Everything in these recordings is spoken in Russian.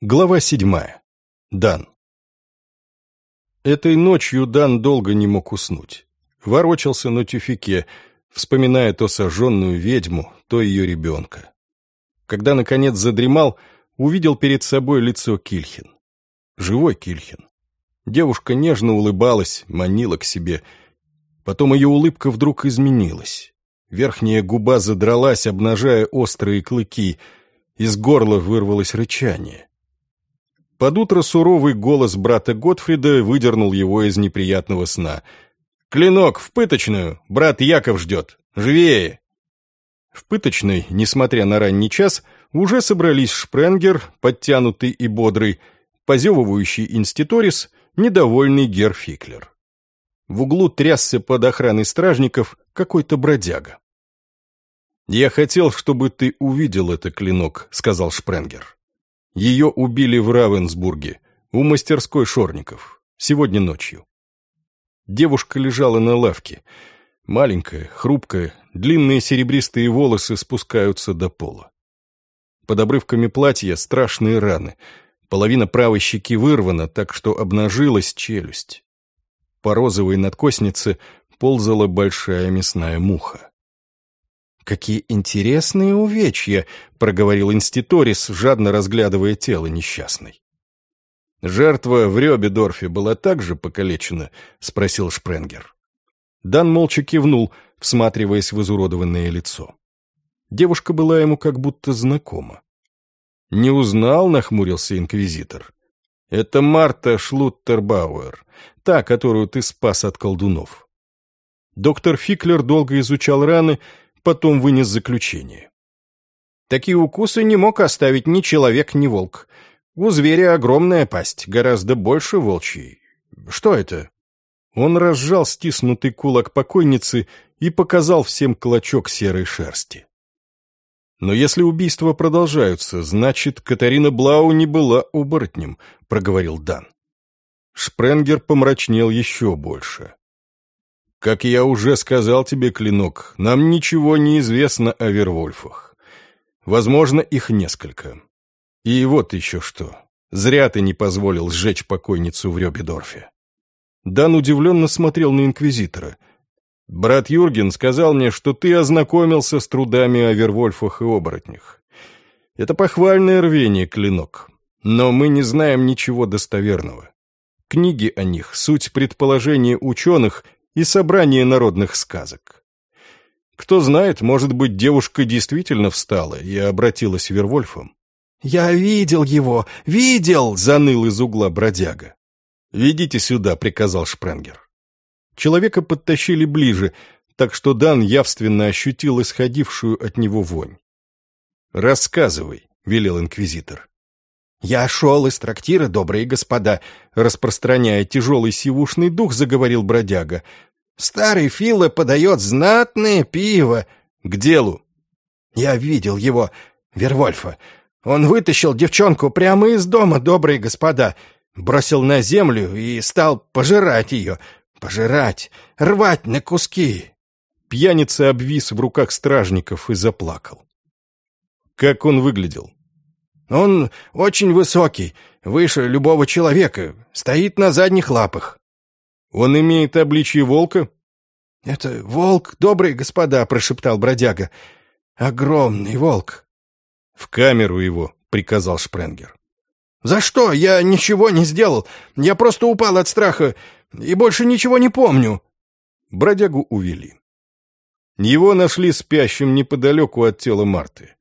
Глава седьмая. Дан. Этой ночью Дан долго не мог уснуть. Ворочался на тюфике, вспоминая то сожженную ведьму, то ее ребенка. Когда, наконец, задремал, увидел перед собой лицо Кильхин. Живой Кильхин. Девушка нежно улыбалась, манила к себе. Потом ее улыбка вдруг изменилась. Верхняя губа задралась, обнажая острые клыки. Из горла вырвалось рычание. Под утро суровый голос брата Готфрида выдернул его из неприятного сна. «Клинок, в пыточную! Брат Яков ждет! Живее!» В пыточной, несмотря на ранний час, уже собрались Шпренгер, подтянутый и бодрый, позевывающий инститорис, недовольный Герфиклер. В углу трясся под охраной стражников какой-то бродяга. «Я хотел, чтобы ты увидел это, клинок», — сказал Шпренгер. Ее убили в Равенсбурге, у мастерской Шорников, сегодня ночью. Девушка лежала на лавке. Маленькая, хрупкая, длинные серебристые волосы спускаются до пола. Под обрывками платья страшные раны. Половина правой щеки вырвана, так что обнажилась челюсть. По розовой надкоснице ползала большая мясная муха. «Какие интересные увечья!» — проговорил инститорис, жадно разглядывая тело несчастной. «Жертва в Рёбедорфе была также покалечена?» — спросил Шпренгер. Дан молча кивнул, всматриваясь в изуродованное лицо. Девушка была ему как будто знакома. «Не узнал?» — нахмурился инквизитор. «Это Марта Шлуттербауэр, та, которую ты спас от колдунов». Доктор Фиклер долго изучал раны потом вынес заключение. Такие укусы не мог оставить ни человек, ни волк. У зверя огромная пасть, гораздо больше волчьей. Что это? Он разжал стиснутый кулак покойницы и показал всем клочок серой шерсти. «Но если убийства продолжаются, значит, Катарина Блау не была оборотнем», — проговорил Дан. Шпренгер помрачнел еще больше. Как я уже сказал тебе, Клинок, нам ничего не известно о Вервольфах. Возможно, их несколько. И вот еще что. Зря ты не позволил сжечь покойницу в Рёбедорфе. Дан удивленно смотрел на Инквизитора. Брат Юрген сказал мне, что ты ознакомился с трудами о Вервольфах и оборотнях. Это похвальное рвение, Клинок. Но мы не знаем ничего достоверного. Книги о них — суть предположения ученых — и собрание народных сказок. Кто знает, может быть, девушка действительно встала и обратилась Вервольфом. «Я видел его! Видел!» — заныл из угла бродяга. «Ведите сюда», — приказал Шпренгер. Человека подтащили ближе, так что Дан явственно ощутил исходившую от него вонь. «Рассказывай», — велел инквизитор. «Я шел из трактира, добрые господа», — распространяя тяжелый сивушный дух, заговорил бродяга. Старый Фила подает знатное пиво. К делу. Я видел его, Вервольфа. Он вытащил девчонку прямо из дома, добрые господа, бросил на землю и стал пожирать ее. Пожирать, рвать на куски. Пьяница обвис в руках стражников и заплакал. Как он выглядел? Он очень высокий, выше любого человека, стоит на задних лапах. Он имеет обличье волка? Это волк, добрые господа, прошептал бродяга. Огромный волк. В камеру его, приказал Шпренгер. За что? Я ничего не сделал. Я просто упал от страха и больше ничего не помню. Бродягу увели. Его нашли спящим неподалеку от тела Марты.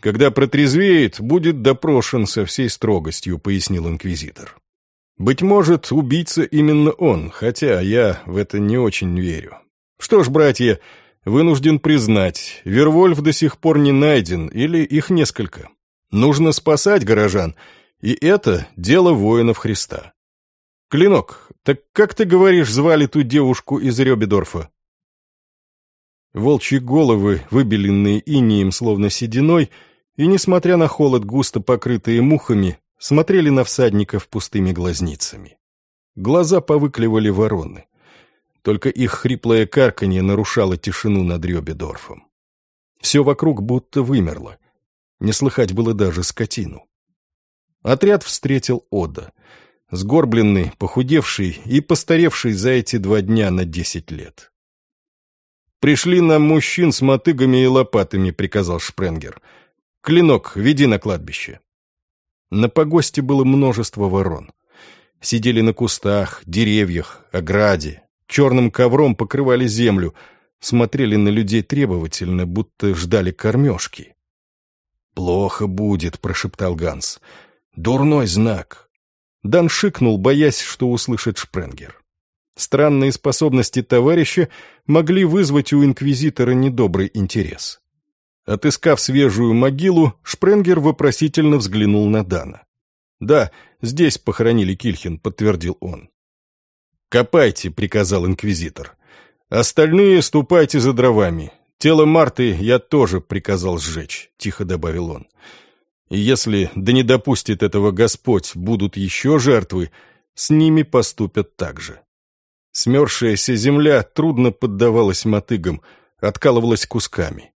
Когда протрезвеет, будет допрошен со всей строгостью, пояснил инквизитор. Быть может, убийца именно он, хотя я в это не очень верю. Что ж, братья, вынужден признать, Вервольф до сих пор не найден, или их несколько. Нужно спасать горожан, и это дело воинов Христа. Клинок, так как ты говоришь, звали ту девушку из Рёбедорфа? Волчьи головы, выбеленные инием словно сединой, и, несмотря на холод, густо покрытые мухами, смотрели на всадников пустыми глазницами. Глаза повыкливали вороны. Только их хриплое карканье нарушало тишину над Рёбедорфом. Все вокруг будто вымерло. Не слыхать было даже скотину. Отряд встретил Ода. Сгорбленный, похудевший и постаревший за эти два дня на десять лет. «Пришли нам мужчин с мотыгами и лопатами», — приказал Шпренгер. «Клинок, веди на кладбище». На погосте было множество ворон. Сидели на кустах, деревьях, ограде, черным ковром покрывали землю, смотрели на людей требовательно, будто ждали кормежки. «Плохо будет», — прошептал Ганс. «Дурной знак». Дан шикнул, боясь, что услышит Шпренгер. Странные способности товарища могли вызвать у инквизитора недобрый интерес. Отыскав свежую могилу, Шпренгер вопросительно взглянул на Дана. «Да, здесь похоронили Кильхин», — подтвердил он. «Копайте», — приказал инквизитор. «Остальные ступайте за дровами. Тело Марты я тоже приказал сжечь», — тихо добавил он. «И если, да не допустит этого Господь, будут еще жертвы, с ними поступят так же». Смерзшаяся земля трудно поддавалась мотыгам, откалывалась кусками.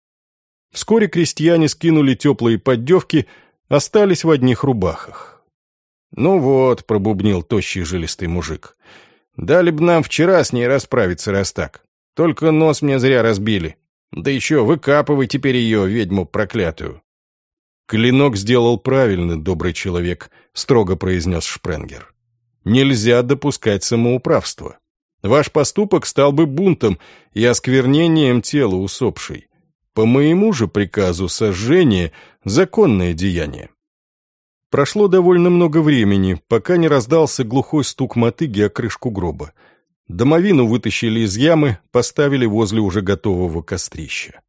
Вскоре крестьяне скинули теплые поддевки, остались в одних рубахах. «Ну вот», — пробубнил тощий жилистый мужик, — «дали б нам вчера с ней расправиться, раз так. Только нос мне зря разбили. Да еще выкапывай теперь ее, ведьму проклятую». «Клинок сделал правильно, добрый человек», — строго произнес Шпренгер. «Нельзя допускать самоуправства. Ваш поступок стал бы бунтом и осквернением тела усопшей. По моему же приказу сожжение – законное деяние. Прошло довольно много времени, пока не раздался глухой стук мотыги о крышку гроба. Домовину вытащили из ямы, поставили возле уже готового кострища.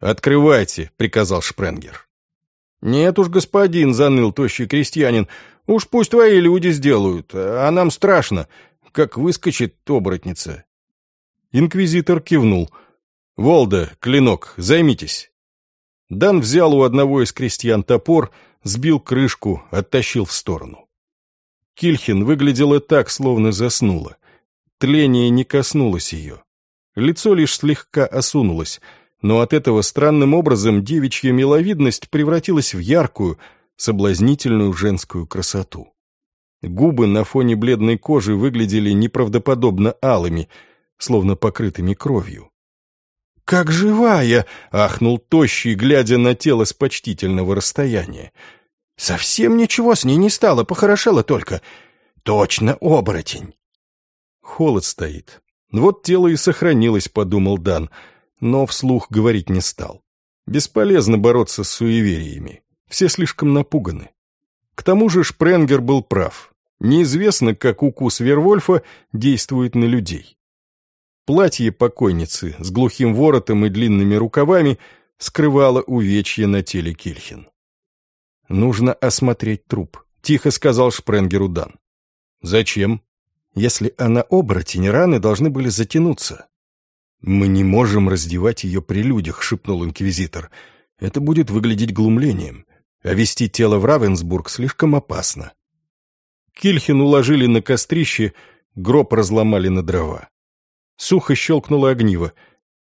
«Открывайте», — приказал Шпренгер. «Нет уж, господин», — заныл тощий крестьянин, — «уж пусть твои люди сделают, а нам страшно, как выскочит оборотница». Инквизитор кивнул — «Волда, клинок, займитесь». Дан взял у одного из крестьян топор, сбил крышку, оттащил в сторону. Кильхин выглядела так, словно заснула. Тление не коснулось ее. Лицо лишь слегка осунулось, но от этого странным образом девичья миловидность превратилась в яркую, соблазнительную женскую красоту. Губы на фоне бледной кожи выглядели неправдоподобно алыми, словно покрытыми кровью. «Как живая!» — ахнул тощий, глядя на тело с почтительного расстояния. «Совсем ничего с ней не стало, похорошело только. Точно оборотень!» Холод стоит. Вот тело и сохранилось, подумал Дан, но вслух говорить не стал. Бесполезно бороться с суевериями. Все слишком напуганы. К тому же Шпренгер был прав. Неизвестно, как укус Вервольфа действует на людей. Платье покойницы с глухим воротом и длинными рукавами скрывало увечье на теле Кильхин. «Нужно осмотреть труп», — тихо сказал Шпренгеру Дан. «Зачем? Если она оборотень, раны должны были затянуться». «Мы не можем раздевать ее при людях», — шепнул инквизитор. «Это будет выглядеть глумлением, а вести тело в Равенсбург слишком опасно». Кильхин уложили на кострище, гроб разломали на дрова. Сухо щелкнуло огниво.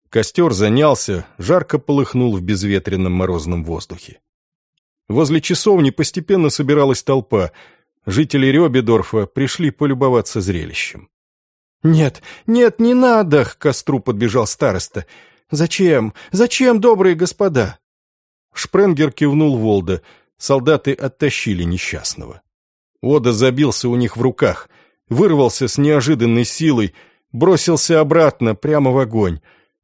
Костер занялся, жарко полыхнул в безветренном морозном воздухе. Возле часовни постепенно собиралась толпа. Жители Рёбедорфа пришли полюбоваться зрелищем. «Нет, нет, не надо!» — к костру подбежал староста. «Зачем? Зачем, добрые господа?» Шпренгер кивнул Волда. Солдаты оттащили несчастного. Ода забился у них в руках, вырвался с неожиданной силой — бросился обратно, прямо в огонь.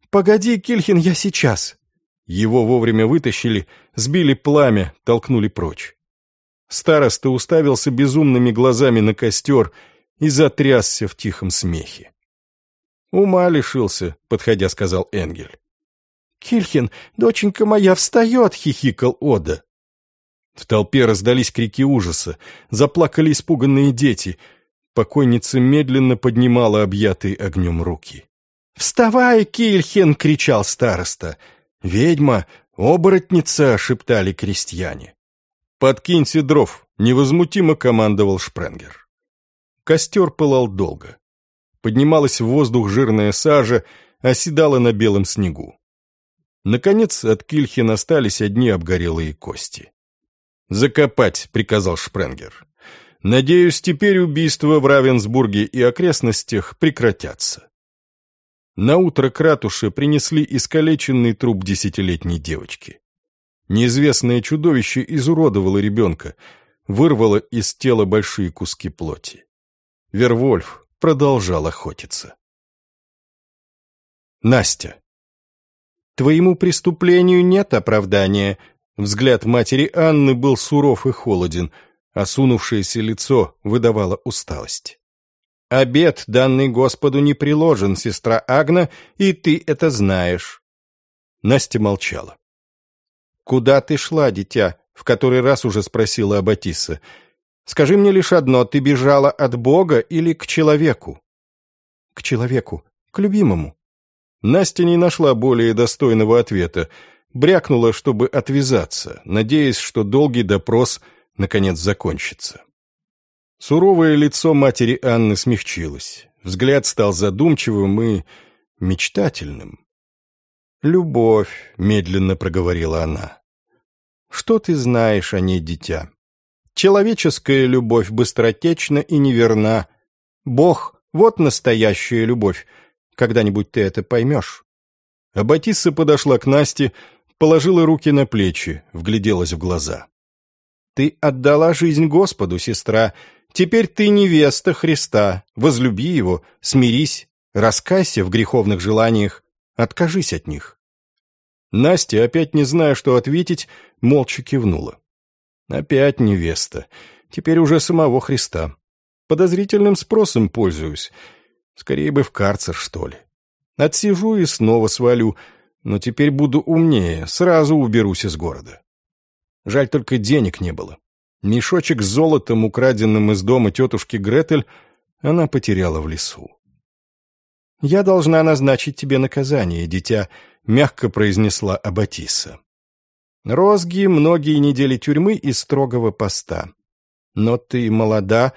«Погоди, Кильхин, я сейчас!» Его вовремя вытащили, сбили пламя, толкнули прочь. Староста уставился безумными глазами на костер и затрясся в тихом смехе. «Ума лишился», — подходя сказал Энгель. «Кильхин, доченька моя, встает!» — хихикал Ода. В толпе раздались крики ужаса, заплакали испуганные дети — Покойница медленно поднимала объятые огнем руки. «Вставай, Кильхен!» — кричал староста. «Ведьма! Оборотница!» — шептали крестьяне. «Подкиньте дров!» — невозмутимо командовал Шпренгер. Костер пылал долго. Поднималась в воздух жирная сажа, оседала на белом снегу. Наконец от Кильхен остались одни обгорелые кости. «Закопать», — приказал Шпренгер. «Надеюсь, теперь убийства в Равенсбурге и окрестностях прекратятся». На утро к ратуше принесли искалеченный труп десятилетней девочки. Неизвестное чудовище изуродовало ребенка, вырвало из тела большие куски плоти. Вервольф продолжал охотиться. Настя. «Твоему преступлению нет оправдания», Взгляд матери Анны был суров и холоден, осунувшееся лицо выдавало усталость. «Обед, данный Господу, не приложен, сестра Агна, и ты это знаешь». Настя молчала. «Куда ты шла, дитя?» — в который раз уже спросила Аббатиса. «Скажи мне лишь одно, ты бежала от Бога или к человеку?» «К человеку, к любимому». Настя не нашла более достойного ответа — брякнула, чтобы отвязаться, надеясь, что долгий допрос наконец закончится. Суровое лицо матери Анны смягчилось, взгляд стал задумчивым и мечтательным. «Любовь», — медленно проговорила она. «Что ты знаешь о ней, дитя? Человеческая любовь быстротечна и неверна. Бог — вот настоящая любовь. Когда-нибудь ты это поймешь». Аббатисса подошла к Насте, положила руки на плечи, вгляделась в глаза. «Ты отдала жизнь Господу, сестра. Теперь ты невеста Христа. Возлюби Его, смирись, раскайся в греховных желаниях, откажись от них». Настя, опять не зная, что ответить, молча кивнула. «Опять невеста. Теперь уже самого Христа. Подозрительным спросом пользуюсь. Скорее бы в карцер, что ли. Отсижу и снова свалю, но теперь буду умнее, сразу уберусь из города. Жаль, только денег не было. Мешочек с золотом, украденным из дома тетушки Гретель, она потеряла в лесу. «Я должна назначить тебе наказание, дитя», — мягко произнесла Аббатиса. «Розги, многие недели тюрьмы и строгого поста. Но ты молода,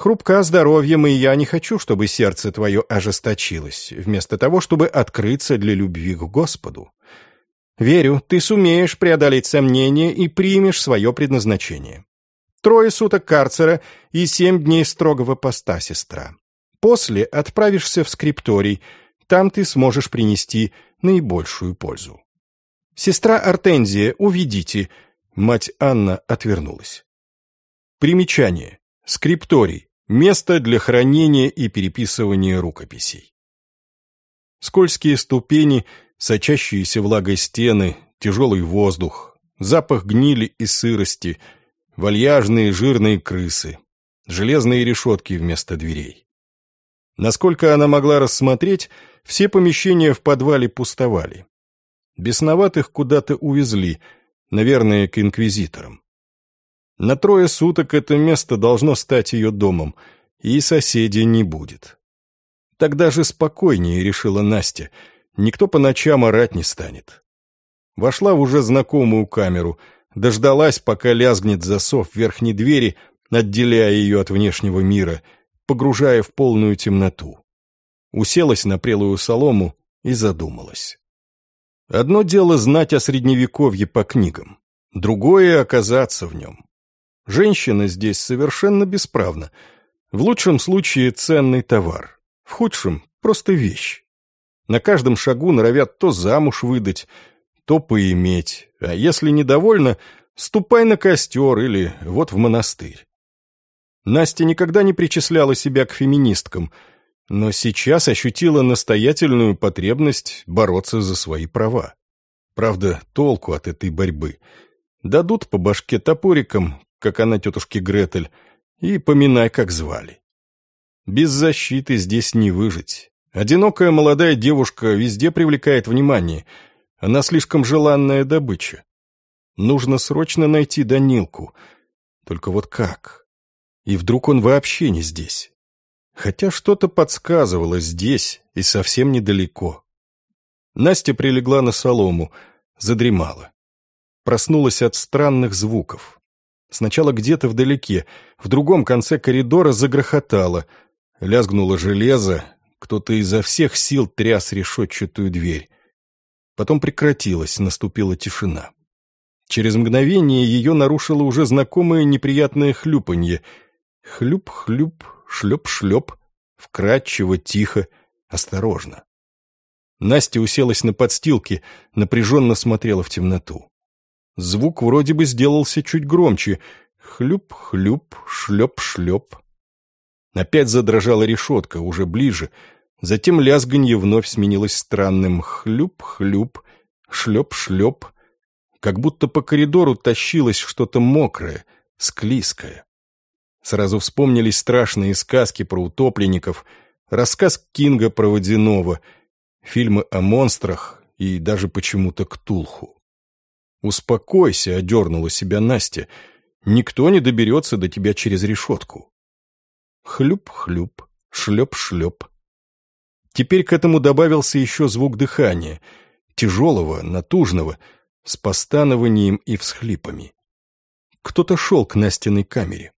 Хрупка здоровьем, и я не хочу, чтобы сердце твое ожесточилось, вместо того, чтобы открыться для любви к Господу. Верю, ты сумеешь преодолеть сомнения и примешь свое предназначение. Трое суток карцера и семь дней строгого поста, сестра. После отправишься в скрипторий, там ты сможешь принести наибольшую пользу. Сестра Артензия, уведите. Мать Анна отвернулась. Примечание. Скрипторий. Место для хранения и переписывания рукописей. Скользкие ступени, сочащиеся влагой стены, тяжелый воздух, запах гнили и сырости, вальяжные жирные крысы, железные решетки вместо дверей. Насколько она могла рассмотреть, все помещения в подвале пустовали. Бесноватых куда-то увезли, наверное, к инквизиторам. На трое суток это место должно стать ее домом, и соседей не будет. Тогда же спокойнее, решила Настя. Никто по ночам орать не станет. Вошла в уже знакомую камеру, дождалась, пока лязгнет засов верхней двери, отделяя ее от внешнего мира, погружая в полную темноту. Уселась на прелую солому и задумалась. Одно дело знать о Средневековье по книгам, другое — оказаться в нем. Женщина здесь совершенно бесправна. В лучшем случае ценный товар, в худшем – просто вещь. На каждом шагу норовят то замуж выдать, то поиметь, а если недовольна, ступай на костер или вот в монастырь. Настя никогда не причисляла себя к феминисткам, но сейчас ощутила настоятельную потребность бороться за свои права. Правда, толку от этой борьбы. Дадут по башке топориком, как она тетушке Гретель, и поминай, как звали. Без защиты здесь не выжить. Одинокая молодая девушка везде привлекает внимание. Она слишком желанная добыча. Нужно срочно найти Данилку. Только вот как? И вдруг он вообще не здесь? Хотя что-то подсказывало здесь и совсем недалеко. Настя прилегла на солому, задремала. Проснулась от странных звуков. Сначала где-то вдалеке, в другом конце коридора загрохотало. Лязгнуло железо, кто-то изо всех сил тряс решетчатую дверь. Потом прекратилась, наступила тишина. Через мгновение ее нарушило уже знакомое неприятное хлюпанье. Хлюп-хлюп, шлеп-шлеп, вкрадчиво, тихо, осторожно. Настя уселась на подстилке, напряженно смотрела в темноту. Звук вроде бы сделался чуть громче. Хлюп-хлюп, шлеп-шлеп. Опять задрожала решетка, уже ближе. Затем лязганье вновь сменилось странным хлюп-хлюп, шлеп-шлеп. Как будто по коридору тащилось что-то мокрое, склизкое. Сразу вспомнились страшные сказки про утопленников, рассказ Кинга про водяного, фильмы о монстрах и даже почему-то Ктулху. «Успокойся», — одернула себя Настя. «Никто не доберется до тебя через решетку». Хлюп-хлюп, шлеп-шлеп. Теперь к этому добавился еще звук дыхания, тяжелого, натужного, с постанованием и всхлипами. Кто-то шел к Настиной камере.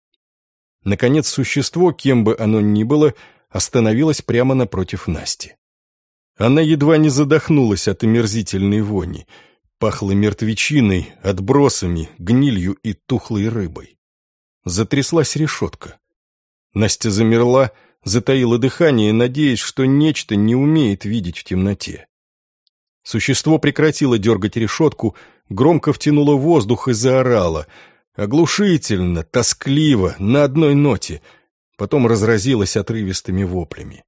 Наконец, существо, кем бы оно ни было, остановилось прямо напротив Насти. Она едва не задохнулась от омерзительной вони — Пахло мертвечиной, отбросами, гнилью и тухлой рыбой. Затряслась решетка. Настя замерла, затаила дыхание, надеясь, что нечто не умеет видеть в темноте. Существо прекратило дергать решетку, громко втянуло воздух и заорало. Оглушительно, тоскливо, на одной ноте. Потом разразилось отрывистыми воплями.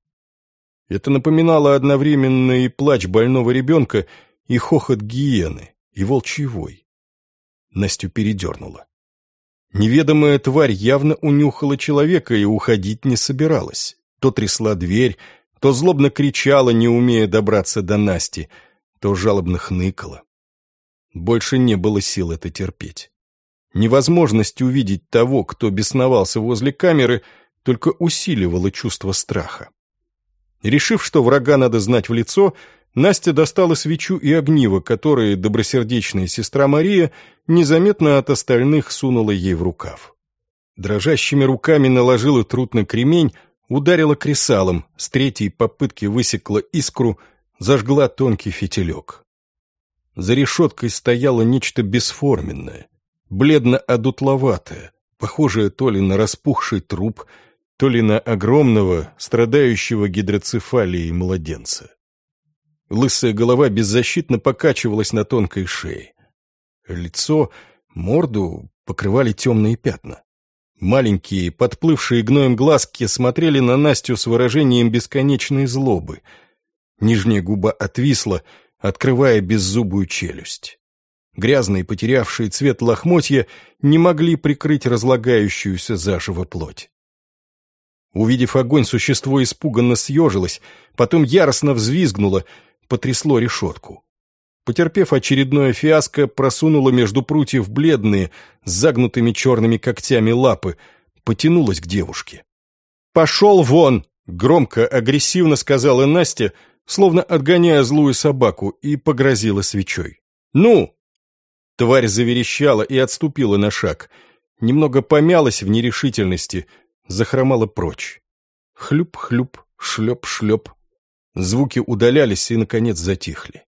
Это напоминало одновременно и плач больного ребенка, и хохот гиены, и волчий вой. Настю передернула. Неведомая тварь явно унюхала человека и уходить не собиралась. То трясла дверь, то злобно кричала, не умея добраться до Насти, то жалобно хныкала. Больше не было сил это терпеть. Невозможность увидеть того, кто бесновался возле камеры, только усиливала чувство страха. Решив, что врага надо знать в лицо, Настя достала свечу и огниво, которые добросердечная сестра Мария незаметно от остальных сунула ей в рукав. Дрожащими руками наложила труд на кремень, ударила кресалом, с третьей попытки высекла искру, зажгла тонкий фитилек. За решеткой стояло нечто бесформенное, бледно-одутловатое, похожее то ли на распухший труп, то ли на огромного, страдающего гидроцефалией младенца. Лысая голова беззащитно покачивалась на тонкой шее. Лицо, морду покрывали темные пятна. Маленькие, подплывшие гноем глазки смотрели на Настю с выражением бесконечной злобы. Нижняя губа отвисла, открывая беззубую челюсть. Грязные, потерявшие цвет лохмотья, не могли прикрыть разлагающуюся заживо плоть. Увидев огонь, существо испуганно съежилось, потом яростно взвизгнуло, потрясло решетку. Потерпев очередное фиаско, просунула между прутьев бледные, с загнутыми черными когтями лапы, потянулась к девушке. «Пошел вон!» — громко, агрессивно сказала Настя, словно отгоняя злую собаку, и погрозила свечой. «Ну!» Тварь заверещала и отступила на шаг. Немного помялась в нерешительности, захромала прочь. Хлюп-хлюп, шлеп-шлеп, Звуки удалялись и, наконец, затихли.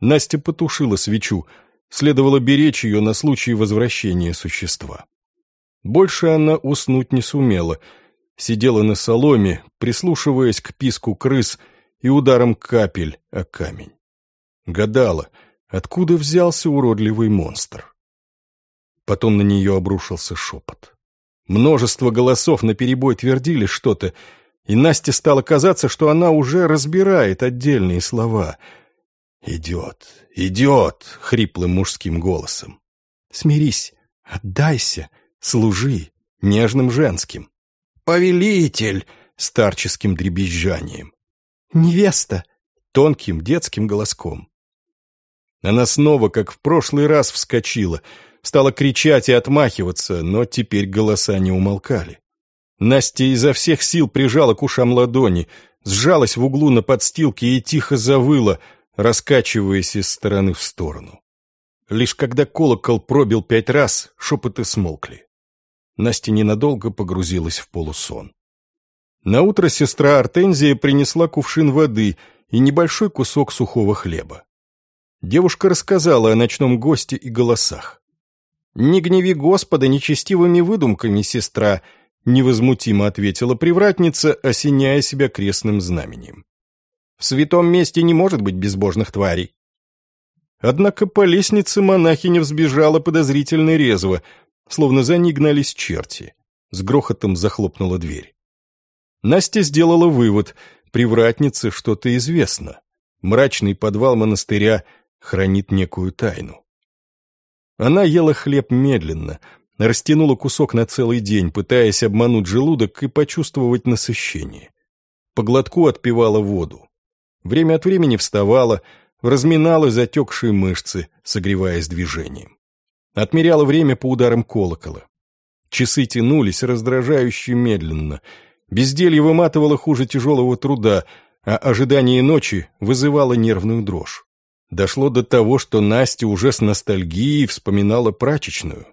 Настя потушила свечу, следовало беречь ее на случай возвращения существа. Больше она уснуть не сумела, сидела на соломе, прислушиваясь к писку крыс и ударам капель о камень. Гадала, откуда взялся уродливый монстр. Потом на нее обрушился шепот. Множество голосов наперебой твердили что-то, и Насте стало казаться, что она уже разбирает отдельные слова. «Идет, идет!» — хриплым мужским голосом. «Смирись, отдайся, служи!» — нежным женским. «Повелитель!» — старческим дребезжанием. «Невеста!» — тонким детским голоском. Она снова, как в прошлый раз, вскочила, стала кричать и отмахиваться, но теперь голоса не умолкали. Настя изо всех сил прижала к ушам ладони, сжалась в углу на подстилке и тихо завыла, раскачиваясь из стороны в сторону. Лишь когда колокол пробил пять раз, шепоты смолкли. Настя ненадолго погрузилась в полусон. Наутро сестра Артензия принесла кувшин воды и небольшой кусок сухого хлеба. Девушка рассказала о ночном госте и голосах. «Не гневи Господа нечестивыми выдумками, сестра», — невозмутимо ответила привратница, осеняя себя крестным знаменем. «В святом месте не может быть безбожных тварей». Однако по лестнице монахиня взбежала подозрительно резво, словно за ней гнались черти. С грохотом захлопнула дверь. Настя сделала вывод, привратнице что-то известно. Мрачный подвал монастыря хранит некую тайну. Она ела хлеб медленно, растянула кусок на целый день, пытаясь обмануть желудок и почувствовать насыщение. По глотку отпивала воду. Время от времени вставала, разминала затекшие мышцы, согреваясь движением. Отмеряла время по ударам колокола. Часы тянулись раздражающе медленно. Безделье выматывало хуже тяжелого труда, а ожидание ночи вызывало нервную дрожь. Дошло до того, что Настя уже с ностальгией вспоминала прачечную.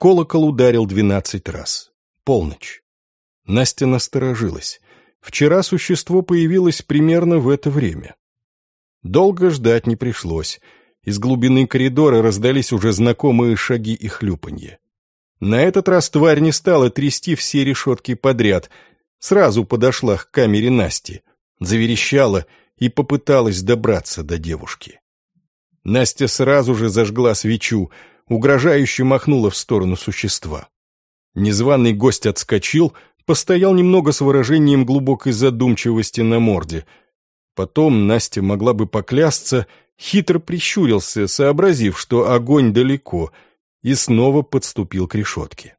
Колокол ударил двенадцать раз. Полночь. Настя насторожилась. Вчера существо появилось примерно в это время. Долго ждать не пришлось. Из глубины коридора раздались уже знакомые шаги и хлюпанье. На этот раз тварь не стала трясти все решетки подряд, сразу подошла к камере Насти, заверещала и попыталась добраться до девушки. Настя сразу же зажгла свечу, угрожающе махнула в сторону существа. Незваный гость отскочил, постоял немного с выражением глубокой задумчивости на морде. Потом Настя могла бы поклясться, хитро прищурился, сообразив, что огонь далеко, и снова подступил к решетке.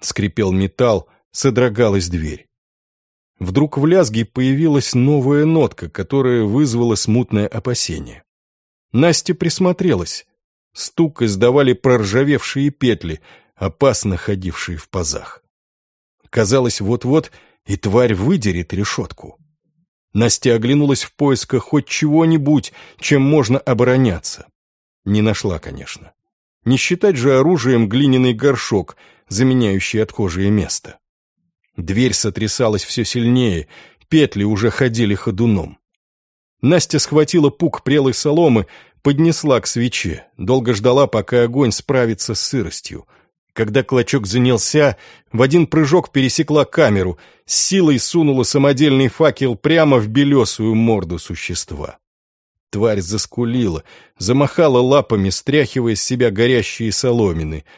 Скрипел металл, содрогалась дверь. Вдруг в лязге появилась новая нотка, которая вызвала смутное опасение. Настя присмотрелась. Стук издавали проржавевшие петли, опасно ходившие в пазах. Казалось, вот-вот и тварь выдерет решетку. Настя оглянулась в поисках хоть чего-нибудь, чем можно обороняться. Не нашла, конечно. Не считать же оружием глиняный горшок, заменяющий отхожее место. Дверь сотрясалась все сильнее, петли уже ходили ходуном. Настя схватила пук прелой соломы, поднесла к свече, долго ждала, пока огонь справится с сыростью. Когда клочок занялся, в один прыжок пересекла камеру, с силой сунула самодельный факел прямо в белесую морду существа. Тварь заскулила, замахала лапами, стряхивая с себя горящие соломины —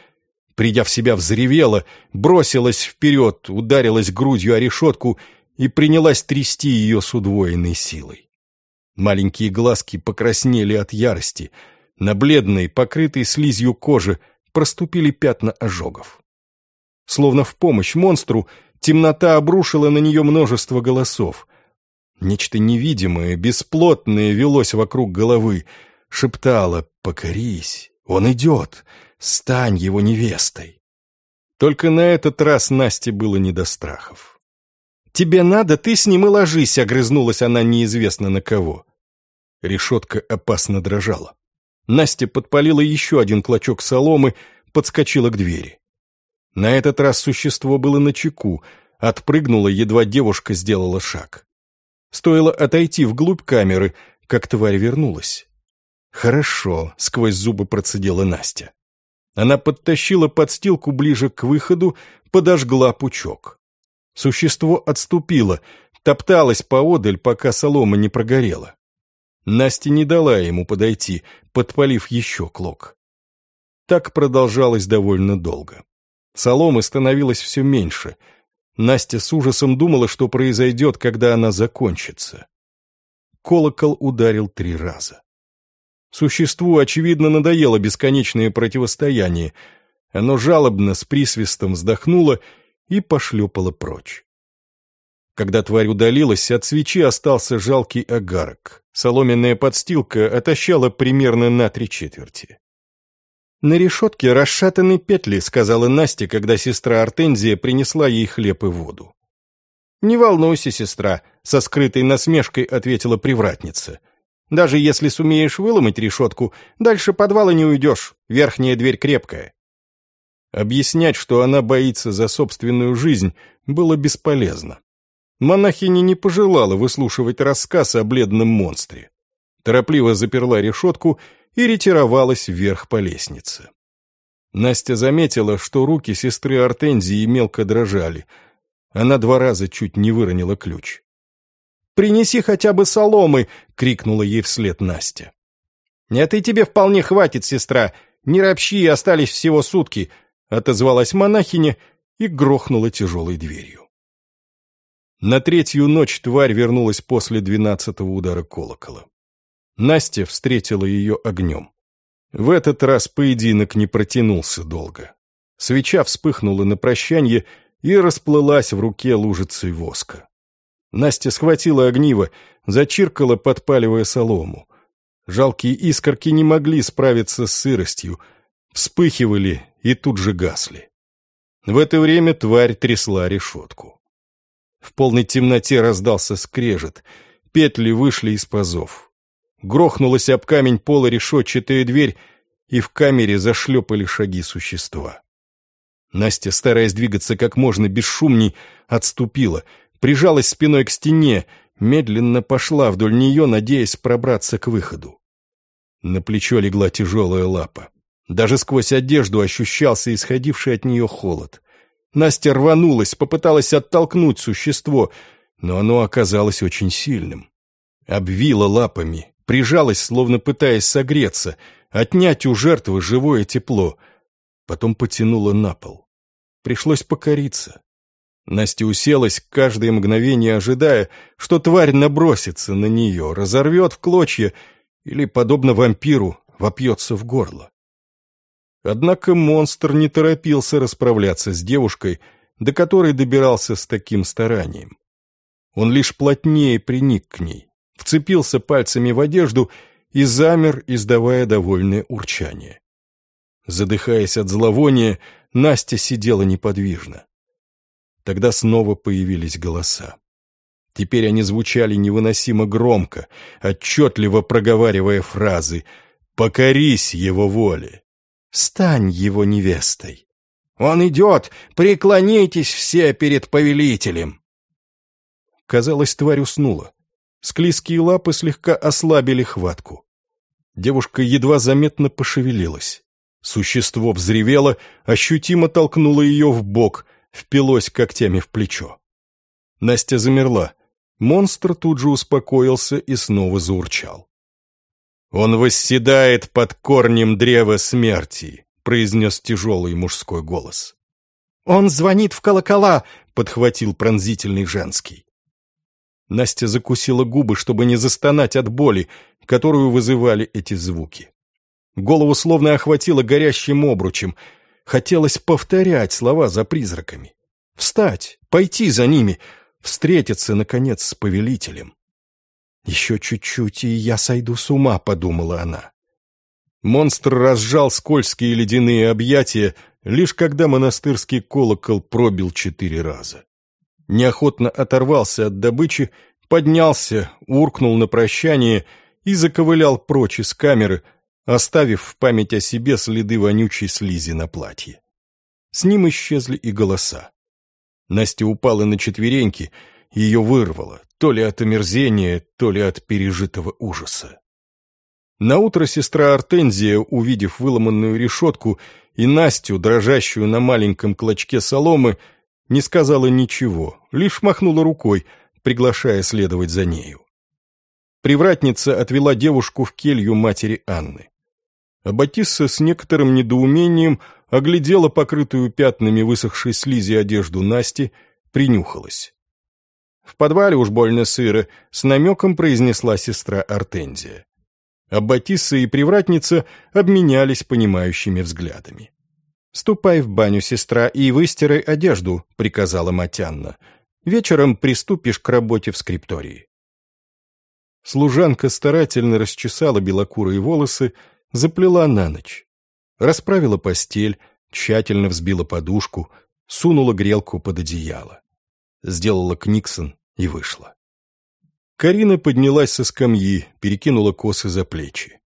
Придя в себя, взревела, бросилась вперед, ударилась грудью о решетку и принялась трясти ее с удвоенной силой. Маленькие глазки покраснели от ярости, на бледной, покрытой слизью кожи проступили пятна ожогов. Словно в помощь монстру, темнота обрушила на нее множество голосов. Нечто невидимое, бесплотное велось вокруг головы, шептало «Покорись, он идет!» Стань его невестой. Только на этот раз Насте было не до страхов. «Тебе надо, ты с ним и ложись», — огрызнулась она неизвестно на кого. Решетка опасно дрожала. Настя подпалила еще один клочок соломы, подскочила к двери. На этот раз существо было на чеку, отпрыгнула, едва девушка сделала шаг. Стоило отойти вглубь камеры, как тварь вернулась. «Хорошо», — сквозь зубы процедила Настя. Она подтащила подстилку ближе к выходу, подожгла пучок. Существо отступило, топталось поодаль, пока солома не прогорела. Настя не дала ему подойти, подпалив еще клок. Так продолжалось довольно долго. Соломы становилось все меньше. Настя с ужасом думала, что произойдет, когда она закончится. Колокол ударил три раза. Существу, очевидно, надоело бесконечное противостояние. Оно жалобно с присвистом вздохнуло и пошлепало прочь. Когда тварь удалилась, от свечи остался жалкий огарок. Соломенная подстилка отощала примерно на три четверти. «На решетке расшатаны петли», — сказала Настя, когда сестра Артензия принесла ей хлеб и воду. «Не волнуйся, сестра», — со скрытой насмешкой ответила привратница. Даже если сумеешь выломать решетку, дальше подвала не уйдешь, верхняя дверь крепкая. Объяснять, что она боится за собственную жизнь, было бесполезно. Монахиня не пожелала выслушивать рассказ о бледном монстре. торопливо заперла решетку и ретировалась вверх по лестнице. Настя заметила, что руки сестры Артензии мелко дрожали. Она два раза чуть не выронила ключ. «Принеси хотя бы соломы!» — крикнула ей вслед Настя. «Нет, и тебе вполне хватит, сестра. Не ропщи, остались всего сутки», — отозвалась монахиня и грохнула тяжелой дверью. На третью ночь тварь вернулась после двенадцатого удара колокола. Настя встретила ее огнем. В этот раз поединок не протянулся долго. Свеча вспыхнула на прощанье и расплылась в руке лужицей воска. Настя схватила огниво, зачиркала, подпаливая солому. Жалкие искорки не могли справиться с сыростью, вспыхивали и тут же гасли. В это время тварь трясла решетку. В полной темноте раздался скрежет, петли вышли из пазов. Грохнулась об камень пола решетчатая дверь, и в камере зашлепали шаги существа. Настя, стараясь двигаться как можно бесшумней, отступила, прижалась спиной к стене, медленно пошла вдоль нее, надеясь пробраться к выходу. На плечо легла тяжелая лапа. Даже сквозь одежду ощущался исходивший от нее холод. Настя рванулась, попыталась оттолкнуть существо, но оно оказалось очень сильным. Обвила лапами, прижалась, словно пытаясь согреться, отнять у жертвы живое тепло. Потом потянула на пол. Пришлось покориться. Настя уселась, каждое мгновение ожидая, что тварь набросится на нее, разорвет в клочья или, подобно вампиру, вопьется в горло. Однако монстр не торопился расправляться с девушкой, до которой добирался с таким старанием. Он лишь плотнее приник к ней, вцепился пальцами в одежду и замер, издавая довольное урчание. Задыхаясь от зловония, Настя сидела неподвижно. Тогда снова появились голоса. Теперь они звучали невыносимо громко, отчетливо проговаривая фразы «Покорись его воле! Стань его невестой!» «Он идет! Преклонитесь все перед повелителем!» Казалось, тварь уснула. Склизкие лапы слегка ослабили хватку. Девушка едва заметно пошевелилась. Существо взревело, ощутимо толкнуло ее в бок, впилось когтями в плечо. Настя замерла. Монстр тут же успокоился и снова заурчал. «Он восседает под корнем древа смерти», — произнес тяжелый мужской голос. «Он звонит в колокола», — подхватил пронзительный женский. Настя закусила губы, чтобы не застонать от боли, которую вызывали эти звуки. Голову словно охватило горящим обручем. Хотелось повторять слова за призраками. Встать, пойти за ними, встретиться, наконец, с повелителем. «Еще чуть-чуть, и я сойду с ума», — подумала она. Монстр разжал скользкие ледяные объятия, лишь когда монастырский колокол пробил четыре раза неохотно оторвался от добычи, поднялся, уркнул на прощание и заковылял прочь из камеры, оставив в память о себе следы вонючей слизи на платье. С ним исчезли и голоса. Настя упала на четвереньки, ее вырвало, то ли от омерзения, то ли от пережитого ужаса. Наутро сестра Артензия, увидев выломанную решетку и Настю, дрожащую на маленьком клочке соломы, не сказала ничего, лишь махнула рукой, приглашая следовать за нею. Привратница отвела девушку в келью матери Анны. А Батисса с некоторым недоумением оглядела покрытую пятнами высохшей слизи одежду Насти, принюхалась. «В подвале уж больно сыро», — с намеком произнесла сестра Артензия. А Батисса и привратница обменялись понимающими взглядами. «Ступай в баню, сестра, и выстирай одежду», — приказала Матянна. «Вечером приступишь к работе в скриптории». Служанка старательно расчесала белокурые волосы, заплела на ночь. Расправила постель, тщательно взбила подушку, сунула грелку под одеяло. Сделала книксон и вышла. Карина поднялась со скамьи, перекинула косы за плечи.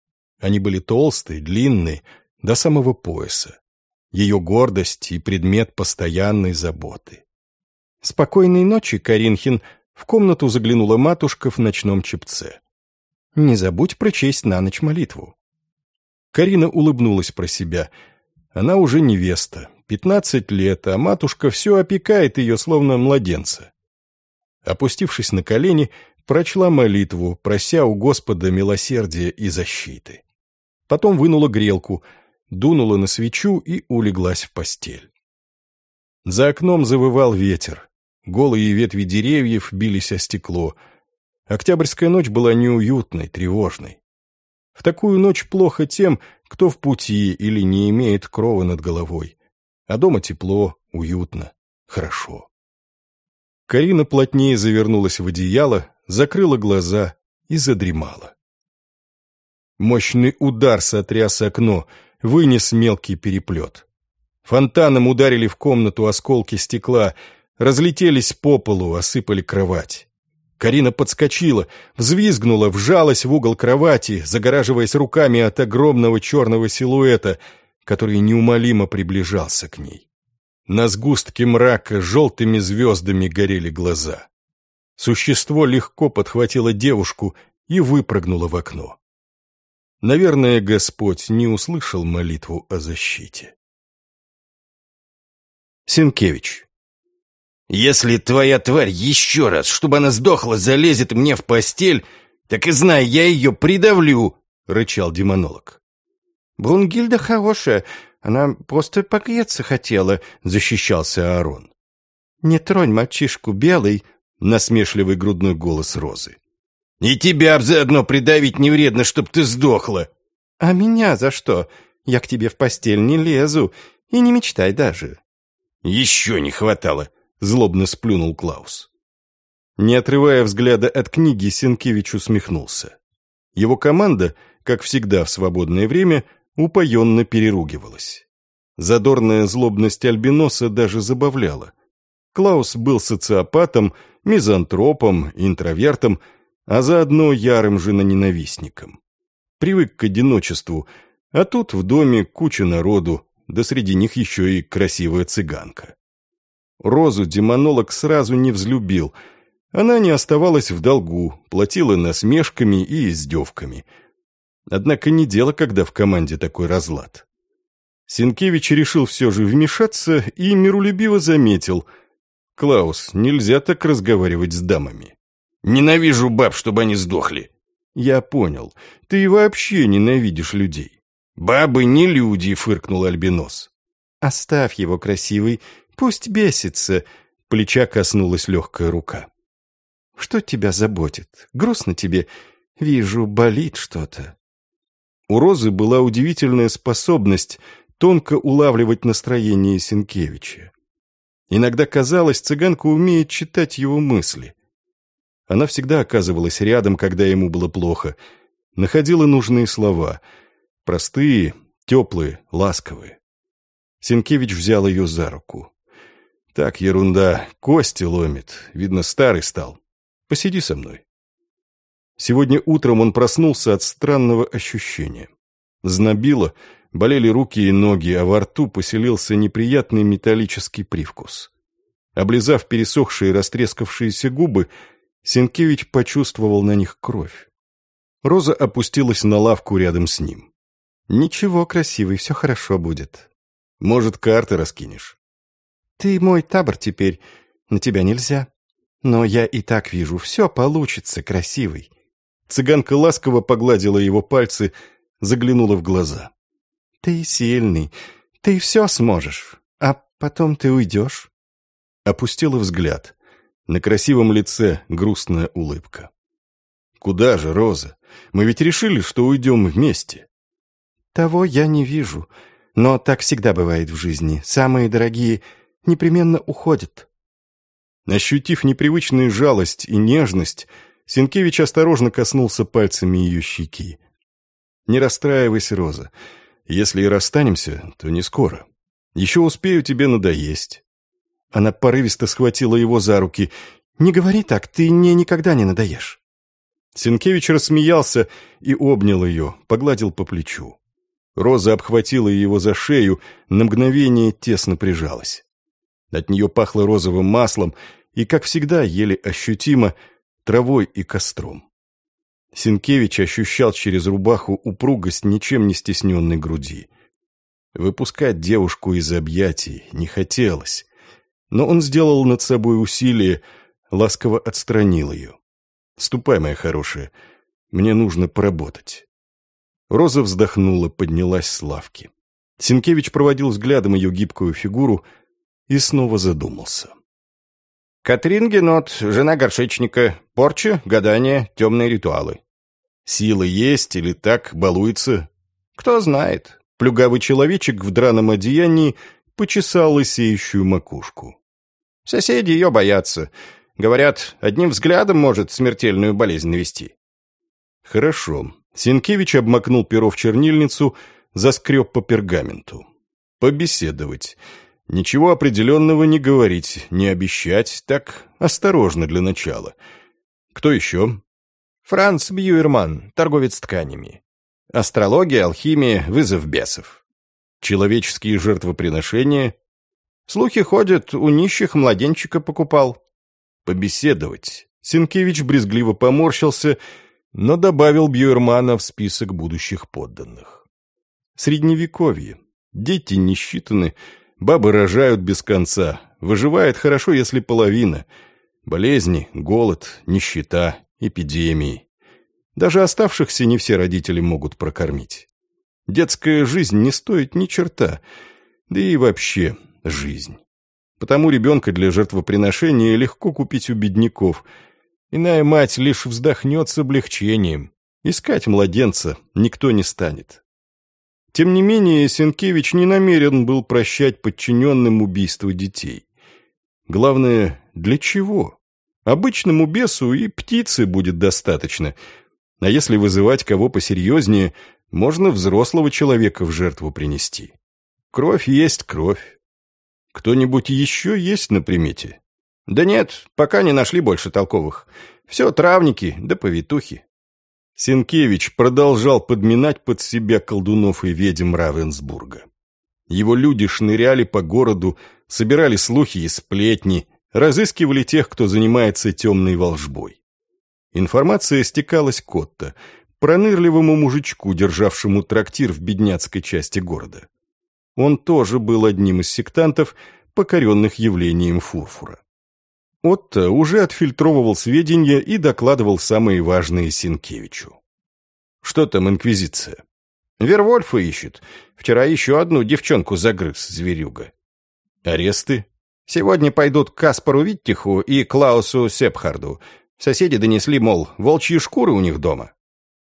Они были толстые, длинные, до самого пояса ее гордость и предмет постоянной заботы. «Спокойной ночи, Каринхин!» В комнату заглянула матушка в ночном чепце. Не забудь прочесть на ночь молитву». Карина улыбнулась про себя. Она уже невеста, пятнадцать лет, а матушка все опекает ее, словно младенца. Опустившись на колени, прочла молитву, прося у Господа милосердия и защиты. Потом вынула грелку, дунула на свечу и улеглась в постель. За окном завывал ветер. Голые ветви деревьев бились о стекло. Октябрьская ночь была неуютной, тревожной. В такую ночь плохо тем, кто в пути или не имеет крова над головой. А дома тепло, уютно, хорошо. Карина плотнее завернулась в одеяло, закрыла глаза и задремала. Мощный удар сотряс окно, вынес мелкий переплет. Фонтаном ударили в комнату осколки стекла, разлетелись по полу, осыпали кровать. Карина подскочила, взвизгнула, вжалась в угол кровати, загораживаясь руками от огромного черного силуэта, который неумолимо приближался к ней. На сгустке мрака желтыми звездами горели глаза. Существо легко подхватило девушку и выпрыгнуло в окно. Наверное, Господь не услышал молитву о защите. Сенкевич. «Если твоя тварь еще раз, чтобы она сдохла, залезет мне в постель, так и знай, я ее придавлю!» — рычал демонолог. «Брунгильда хорошая, она просто погреться хотела», — защищался Аарон. «Не тронь мальчишку белый», — насмешливый грудной голос Розы. «И тебя б заодно придавить не вредно, чтоб ты сдохла!» «А меня за что? Я к тебе в постель не лезу, и не мечтай даже». «Еще не хватало», — злобно сплюнул Клаус. Не отрывая взгляда от книги, Сенкевич усмехнулся. Его команда, как всегда в свободное время, упоенно переругивалась. Задорная злобность Альбиноса даже забавляла. Клаус был социопатом, мизантропом, интровертом, а заодно ярым женоненавистником. Привык к одиночеству, а тут в доме куча народу, да среди них еще и красивая цыганка. Розу демонолог сразу не взлюбил. Она не оставалась в долгу, платила насмешками и издевками. Однако не дело, когда в команде такой разлад. Сенкевич решил все же вмешаться и миролюбиво заметил. «Клаус, нельзя так разговаривать с дамами». «Ненавижу баб, чтобы они сдохли». «Я понял. Ты вообще ненавидишь людей». «Бабы не люди», — фыркнул Альбинос. «Оставь его, красивый, пусть бесится», — плеча коснулась легкая рука. «Что тебя заботит? Грустно тебе? Вижу, болит что-то». У Розы была удивительная способность тонко улавливать настроение Сенкевича. Иногда казалось, цыганка умеет читать его мысли. Она всегда оказывалась рядом, когда ему было плохо, находила нужные слова — Простые, теплые, ласковые. Сенкевич взял ее за руку. «Так, ерунда, кости ломит. Видно, старый стал. Посиди со мной». Сегодня утром он проснулся от странного ощущения. Знобило, болели руки и ноги, а во рту поселился неприятный металлический привкус. Облизав пересохшие растрескавшиеся губы, Сенкевич почувствовал на них кровь. Роза опустилась на лавку рядом с ним. «Ничего, красивый, все хорошо будет. Может, карты раскинешь?» «Ты мой табор теперь, на тебя нельзя. Но я и так вижу, все получится, красивый». Цыганка ласково погладила его пальцы, заглянула в глаза. «Ты сильный, ты все сможешь, а потом ты уйдешь». Опустила взгляд. На красивом лице грустная улыбка. «Куда же, Роза? Мы ведь решили, что уйдем вместе». Того я не вижу. Но так всегда бывает в жизни. Самые дорогие непременно уходят. Ощутив непривычную жалость и нежность, Сенкевич осторожно коснулся пальцами ее щеки. «Не расстраивайся, Роза. Если и расстанемся, то не скоро. Еще успею тебе надоесть». Она порывисто схватила его за руки. «Не говори так, ты мне никогда не надоешь». Сенкевич рассмеялся и обнял ее, погладил по плечу. Роза обхватила его за шею, на мгновение тесно прижалась. От нее пахло розовым маслом и, как всегда, еле ощутимо, травой и костром. Синкевич ощущал через рубаху упругость ничем не стесненной груди. Выпускать девушку из объятий не хотелось, но он сделал над собой усилие, ласково отстранил ее. «Ступай, моя хорошая, мне нужно поработать». Роза вздохнула, поднялась с лавки. Синкевич проводил взглядом ее гибкую фигуру и снова задумался. Катрин Генот, жена горшечника, порча, гадания, темные ритуалы. Силы есть или так балуется? Кто знает. Плюгавый человечек в драном одеянии почесал лысеющую макушку. Соседи ее боятся. Говорят, одним взглядом может смертельную болезнь навести. Хорошо. Синкевич обмакнул перо в чернильницу, заскреб по пергаменту. Побеседовать. Ничего определенного не говорить, не обещать, так осторожно для начала. Кто еще? Франц Бьюерман, торговец тканями. Астрология, алхимия, вызов бесов. Человеческие жертвоприношения. Слухи ходят, у нищих младенчика покупал. Побеседовать. Синкевич брезгливо поморщился, но добавил Бьюермана в список будущих подданных. Средневековье. Дети не считаны, Бабы рожают без конца. Выживает хорошо, если половина. Болезни, голод, нищета, эпидемии. Даже оставшихся не все родители могут прокормить. Детская жизнь не стоит ни черта. Да и вообще жизнь. Потому ребенка для жертвоприношения легко купить у бедняков. Иная мать лишь вздохнет с облегчением. Искать младенца никто не станет. Тем не менее, Сенкевич не намерен был прощать подчиненным убийство детей. Главное, для чего? Обычному бесу и птицы будет достаточно. А если вызывать кого посерьезнее, можно взрослого человека в жертву принести. Кровь есть кровь. Кто-нибудь еще есть на примете? Да нет, пока не нашли больше толковых. Все травники да повитухи. Сенкевич продолжал подминать под себя колдунов и ведьм Равенсбурга. Его люди шныряли по городу, собирали слухи и сплетни, разыскивали тех, кто занимается темной волжбой. Информация стекалась к Отто, пронырливому мужичку, державшему трактир в бедняцкой части города. Он тоже был одним из сектантов, покоренных явлением фурфура. Отто уже отфильтровывал сведения и докладывал самые важные Синкевичу. «Что там Инквизиция?» «Вервольфа ищет. Вчера еще одну девчонку загрыз, зверюга». «Аресты?» «Сегодня пойдут к Каспару Виттиху и Клаусу Сепхарду. Соседи донесли, мол, волчьи шкуры у них дома».